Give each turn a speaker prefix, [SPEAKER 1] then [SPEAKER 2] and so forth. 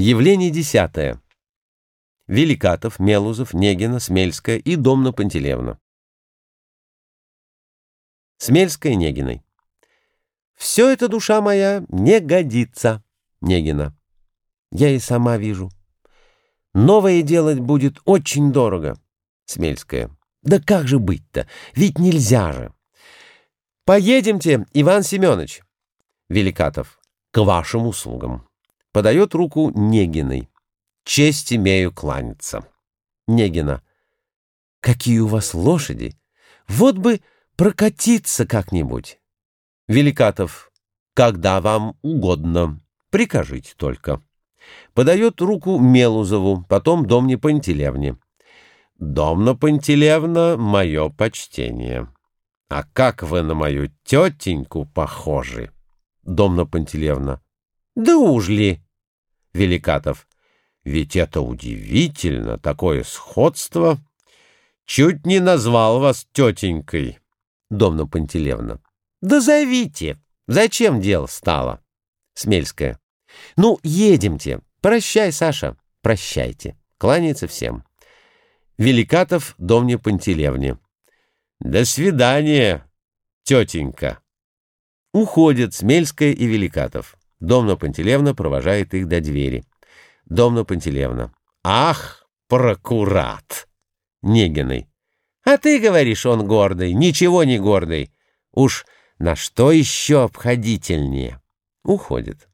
[SPEAKER 1] Явление десятое. Великатов, Мелузов, Негина, Смельская и Домна Пантелеевна. Смельская Негиной. «Все это, душа моя, не годится, Негина. Я и сама вижу. Новое делать будет очень дорого, Смельская. Да как же быть-то? Ведь нельзя же. Поедемте, Иван Семенович. Великатов. К вашим услугам. Подает руку Негиной. Честь имею кланяться. Негина. Какие у вас лошади? Вот бы прокатиться как-нибудь. Великатов. Когда вам угодно. Прикажите только. Подает руку Мелузову, потом Домне Пантелевне. Домна Пантелевна, мое почтение. А как вы на мою тетеньку похожи? Домна Пантелевна. Да уж ли? Великатов. Ведь это удивительно, такое сходство. Чуть не назвал вас тетенькой. Домна Пантелевна. Да зовите. Зачем дело стало? Смельская. Ну, едемте. Прощай, Саша. Прощайте. Кланяется всем. Великатов Домне Пантелевне. До свидания, тетенька. Уходят Смельская и Великатов. Домна Пантелевна провожает их до двери. Домна Пантелевна. Ах, прокурат! Негиной. А ты говоришь, он гордый. Ничего не гордый. Уж на что еще обходительнее. Уходит.